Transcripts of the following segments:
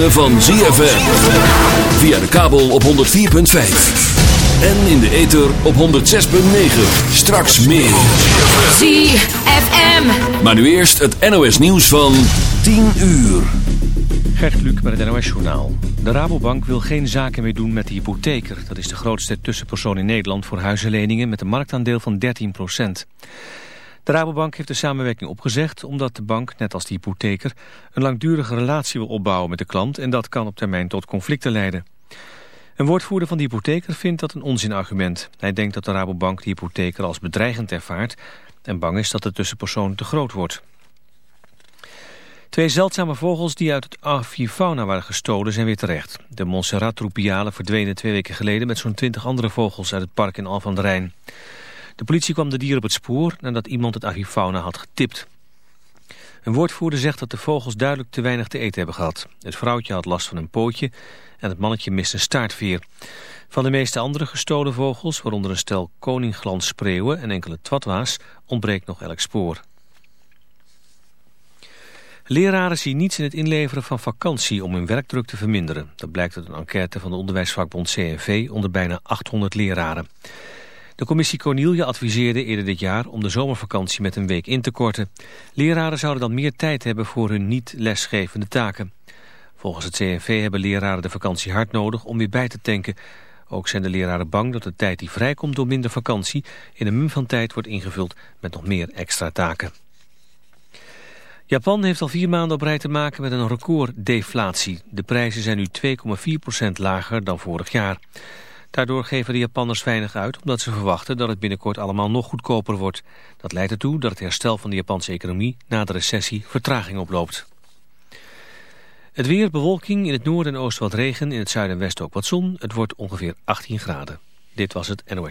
Ritme van ZFM. Via de kabel op 104.5. En in de ether op 106.9. Straks meer. ZFM. Maar nu eerst het NOS nieuws van 10 uur. Gert Kluk met het NOS Journaal. De Rabobank wil geen zaken meer doen met de hypotheker. Dat is de grootste tussenpersoon in Nederland voor huizenleningen met een marktaandeel van 13 De Rabobank heeft de samenwerking opgezegd omdat de bank, net als de hypotheker, een langdurige relatie wil opbouwen met de klant en dat kan op termijn tot conflicten leiden. Een woordvoerder van de hypotheker vindt dat een onzinargument. Hij denkt dat de Rabobank de hypotheker als bedreigend ervaart en bang is dat de tussenpersoon te groot wordt. Twee zeldzame vogels die uit het avifauna waren gestolen zijn weer terecht. De Montserrat-roepialen verdwenen twee weken geleden met zo'n twintig andere vogels uit het park in Al van der Rijn. De politie kwam de dieren op het spoor nadat iemand het avifauna had getipt. Een woordvoerder zegt dat de vogels duidelijk te weinig te eten hebben gehad. Het vrouwtje had last van een pootje en het mannetje mist een staartveer. Van de meeste andere gestolen vogels, waaronder een stel koningglansspreeuwen en enkele twatwa's, ontbreekt nog elk spoor. Leraren zien niets in het inleveren van vakantie om hun werkdruk te verminderen. Dat blijkt uit een enquête van de onderwijsvakbond CNV onder bijna 800 leraren. De commissie Cornelia adviseerde eerder dit jaar om de zomervakantie met een week in te korten. Leraren zouden dan meer tijd hebben voor hun niet-lesgevende taken. Volgens het CNV hebben leraren de vakantie hard nodig om weer bij te tanken. Ook zijn de leraren bang dat de tijd die vrijkomt door minder vakantie in een mum van tijd wordt ingevuld met nog meer extra taken. Japan heeft al vier maanden op rij te maken met een recorddeflatie. De prijzen zijn nu 2,4% lager dan vorig jaar. Daardoor geven de Japanners weinig uit omdat ze verwachten dat het binnenkort allemaal nog goedkoper wordt. Dat leidt ertoe dat het herstel van de Japanse economie na de recessie vertraging oploopt. Het weer, bewolking, in het noorden en oosten wat regen, in het zuiden en westen ook wat zon. Het wordt ongeveer 18 graden. Dit was het NOS.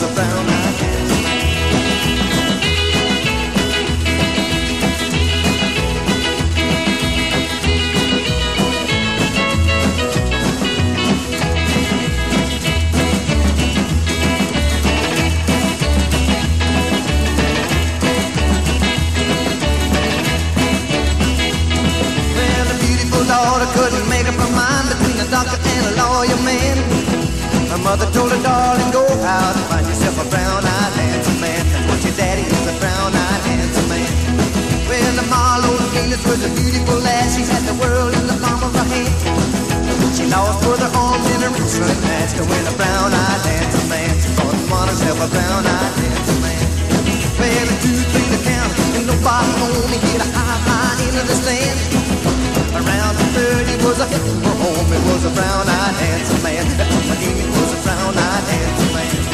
the best. when brown-eyed handsome man she to a brown-eyed man. Well, two, three to count, and nobody only hit a high into the stand. Around the third, he was a home. It was a brown-eyed man. Was a brown-eyed handsome man.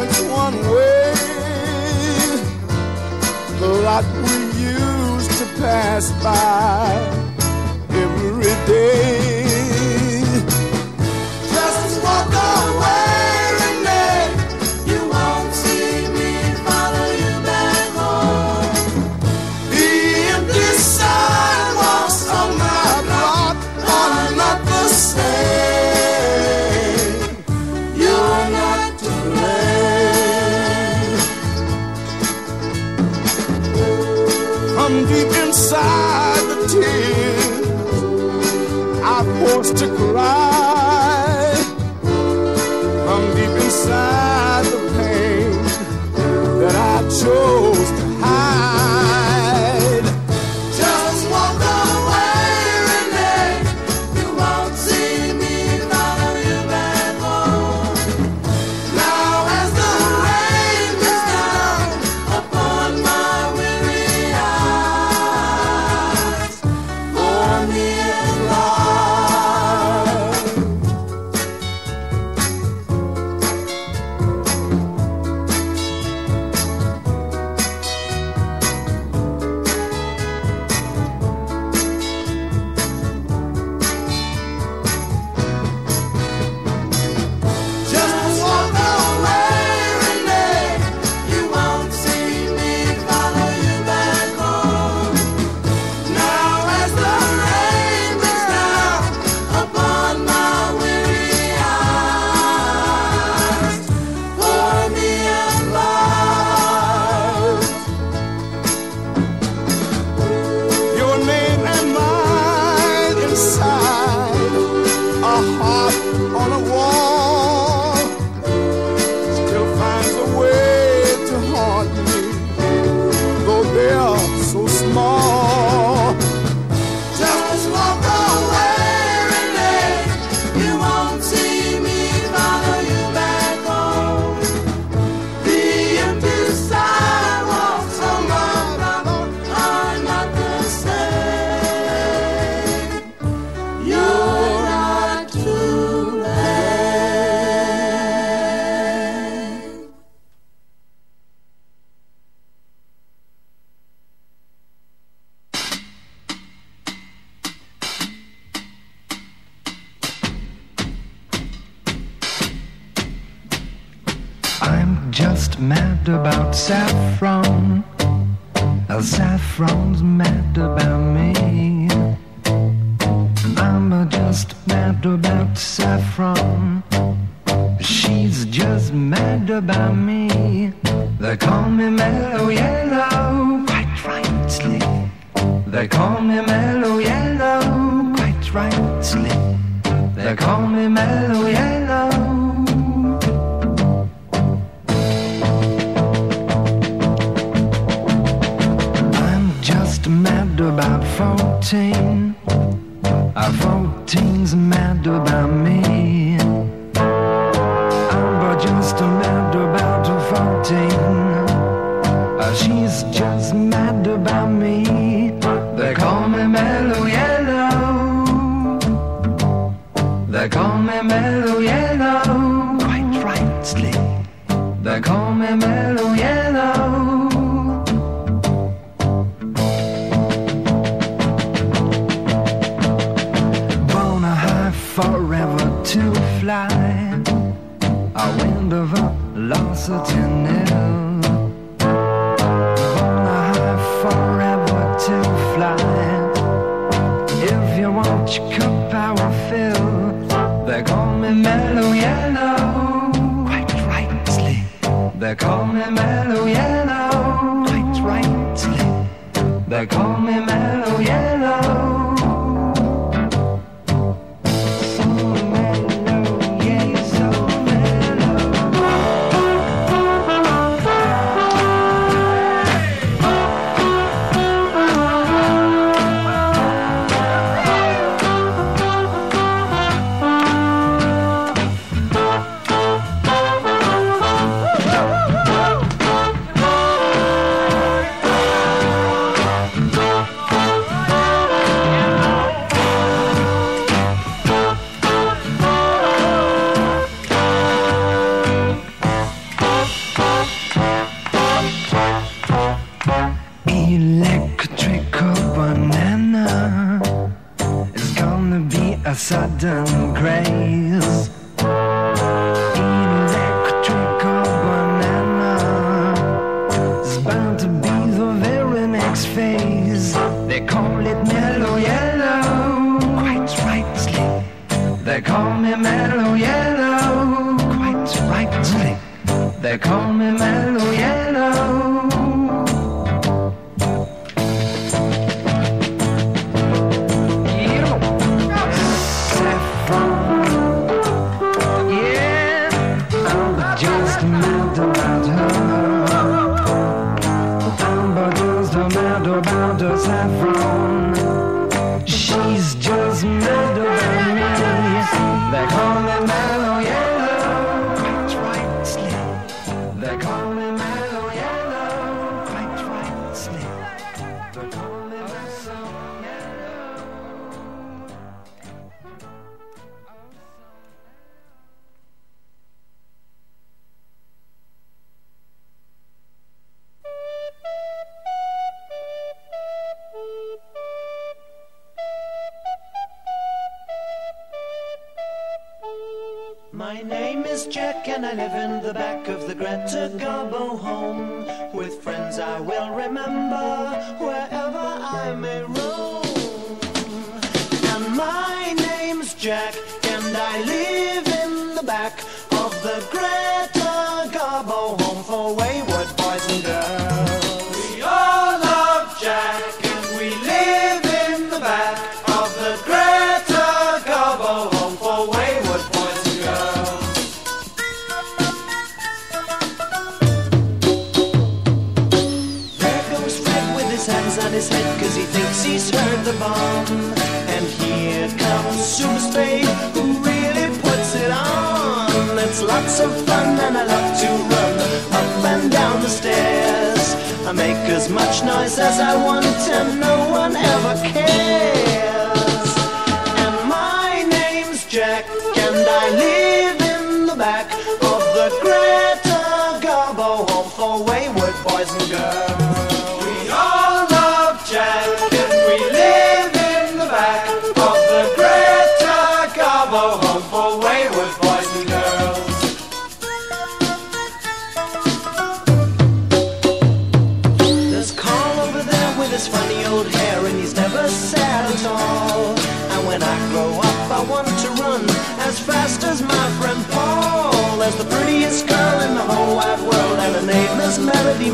points one way. The lot we used to pass by every day. They call me mellow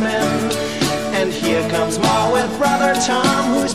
And here comes Ma with brother Tom, who's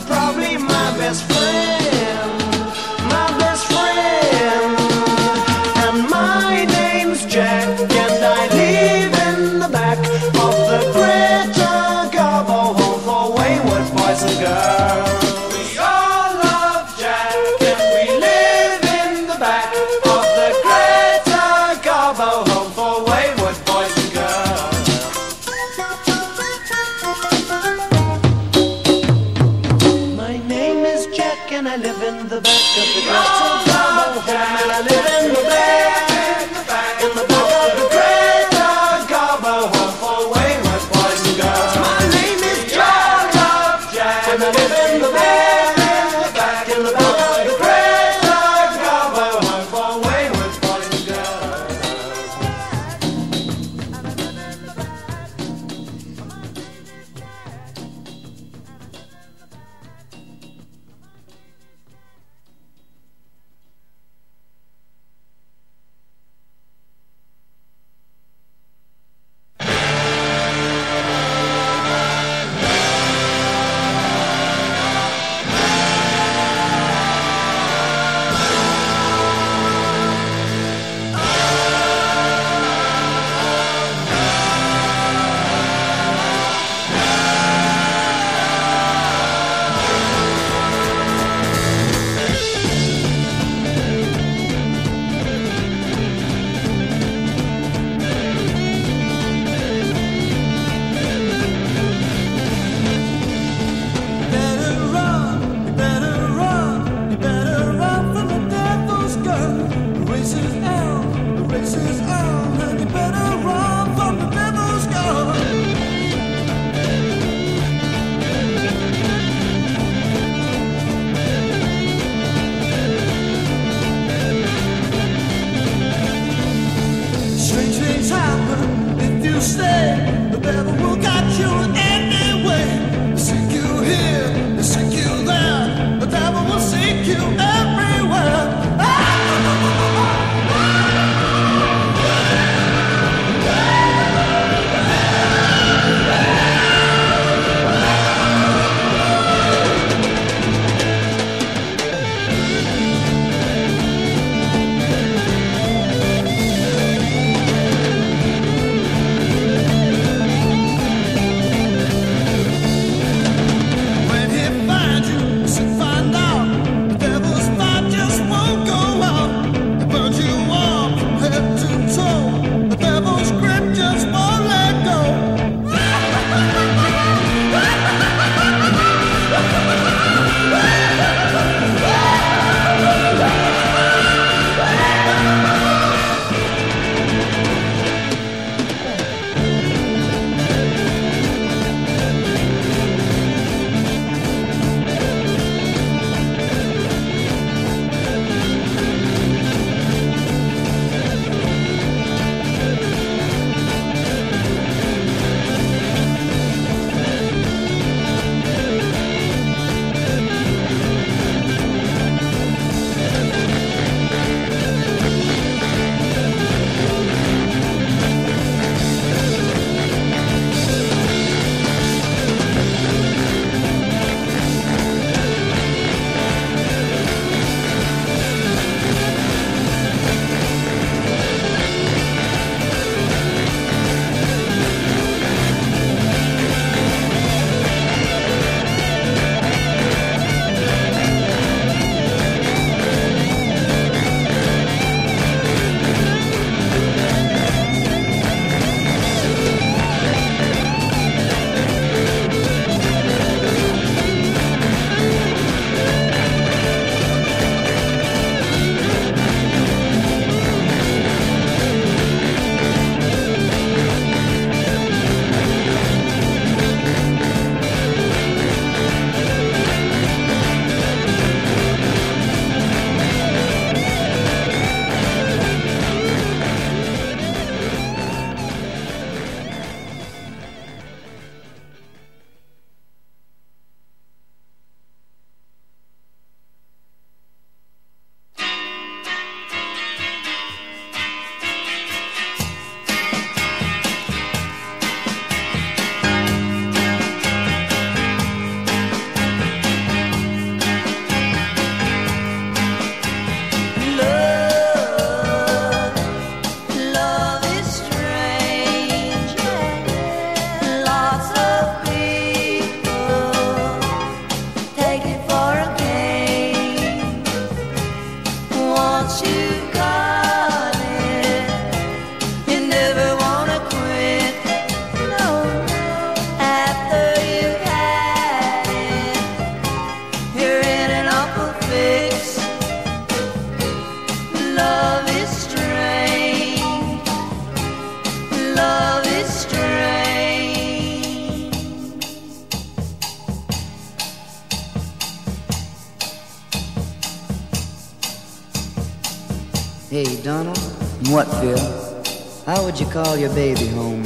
your baby home.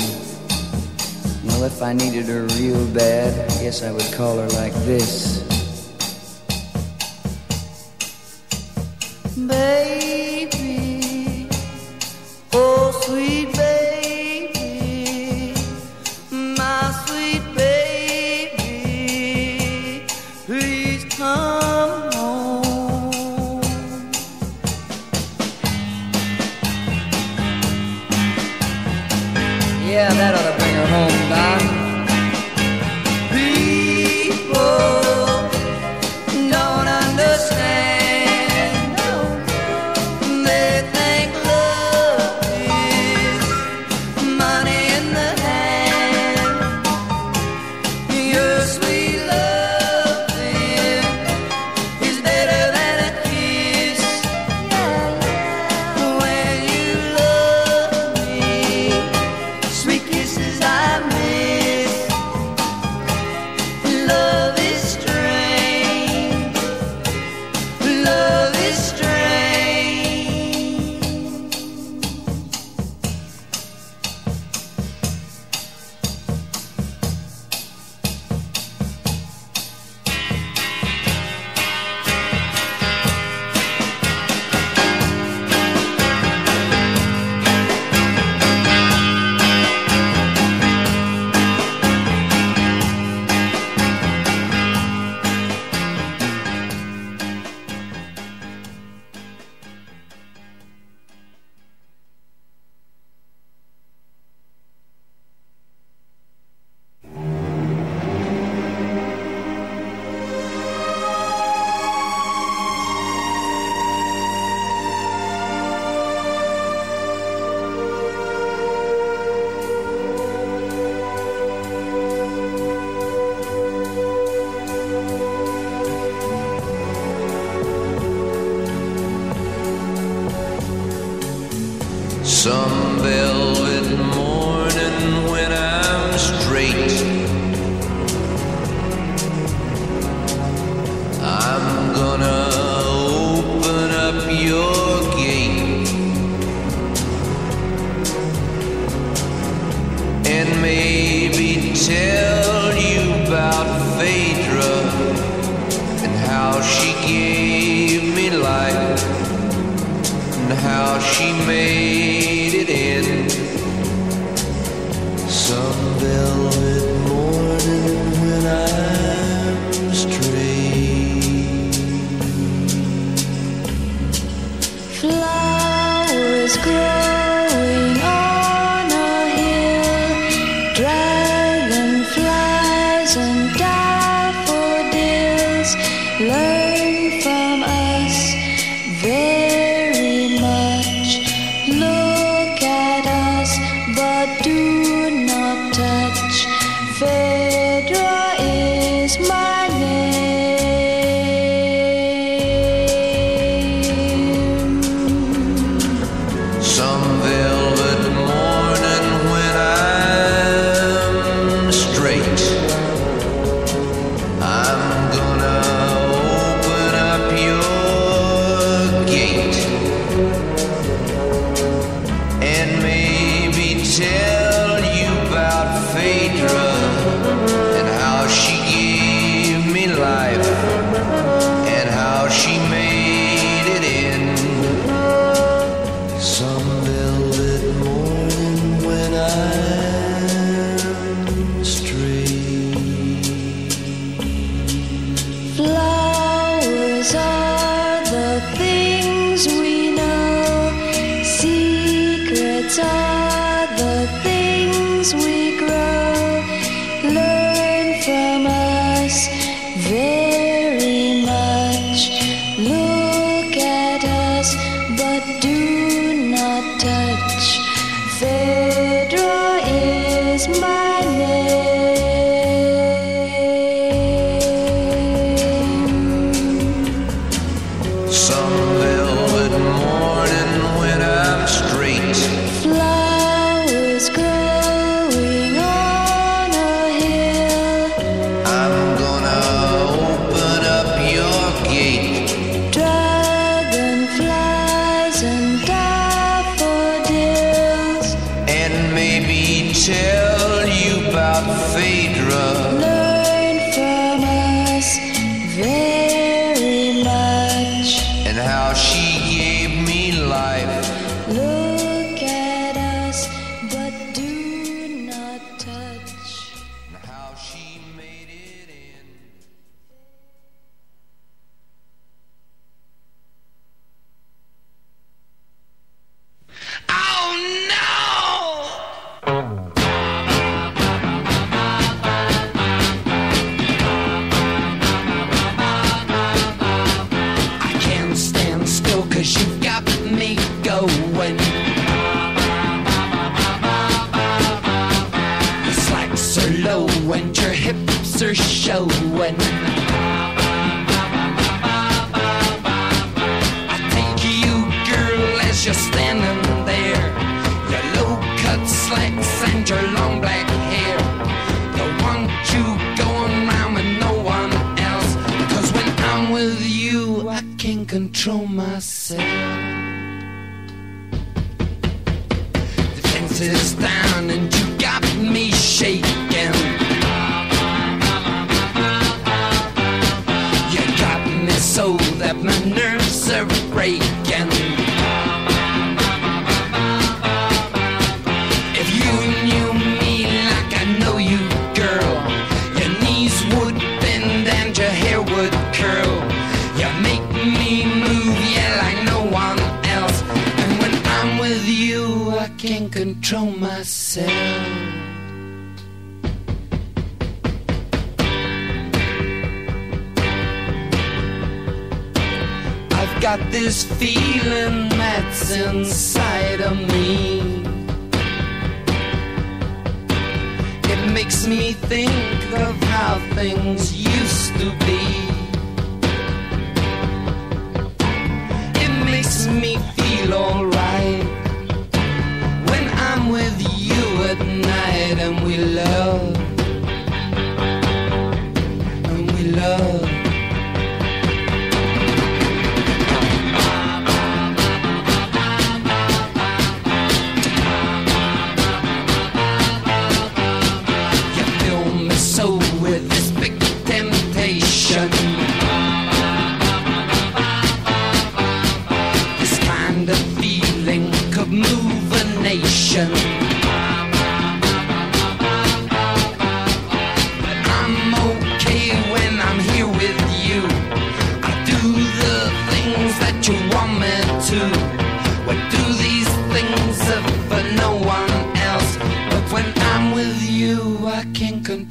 Well, if I needed her real bad, I guess I would call her like this. places I Flowers grow. me move, yeah, like no one else. And when I'm with you, I can't control myself. I've got this feeling that's inside of me. It makes me think of how things used to be. makes me feel alright when I'm with you at night and we love.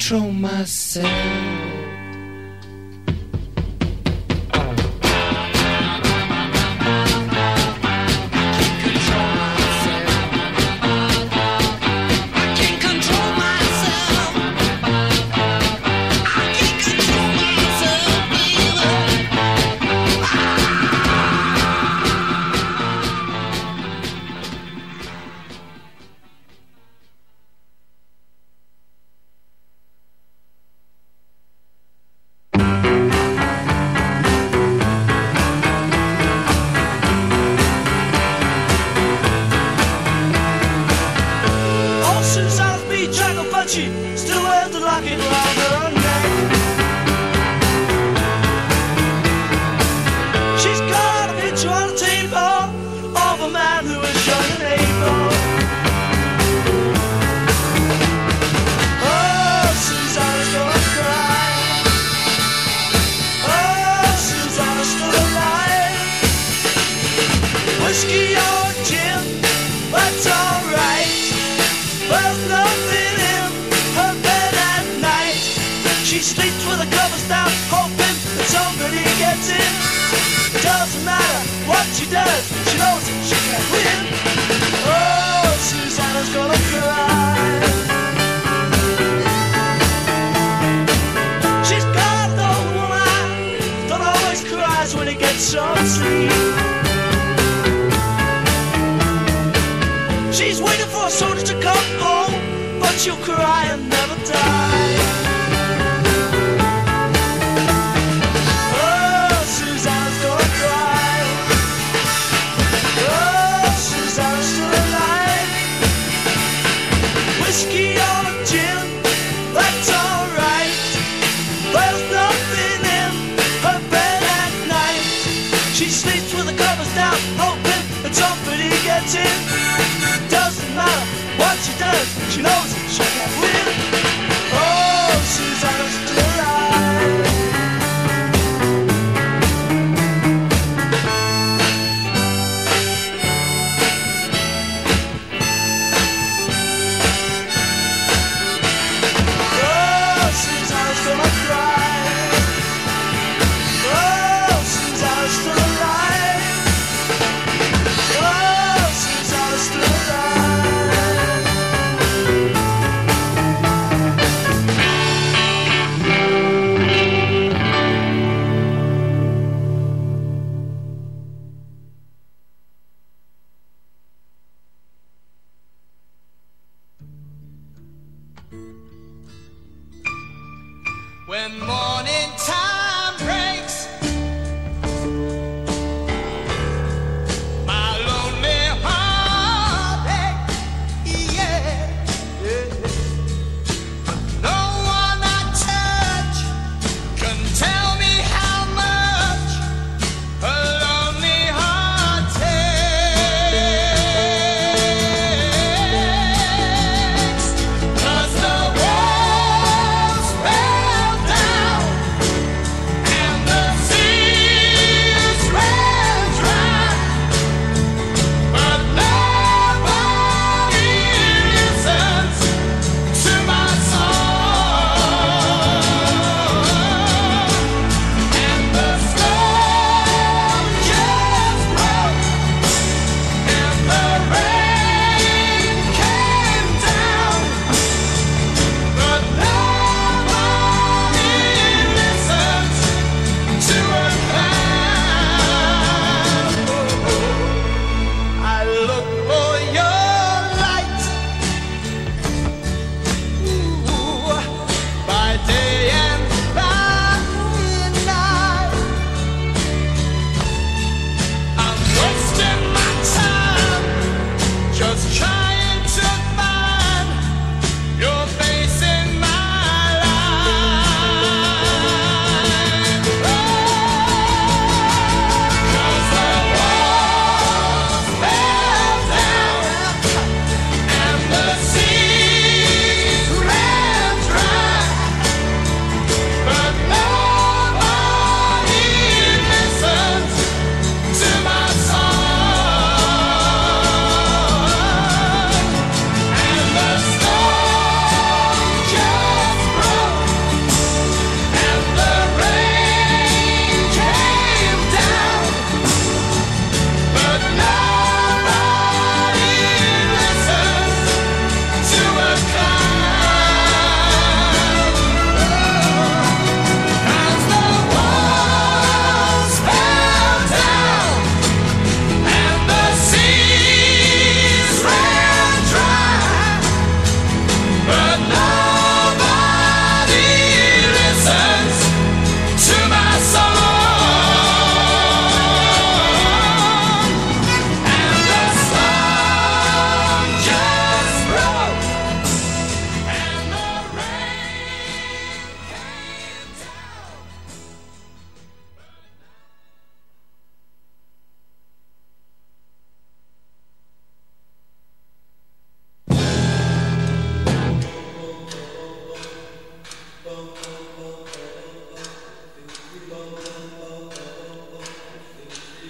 control myself.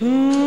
Mm.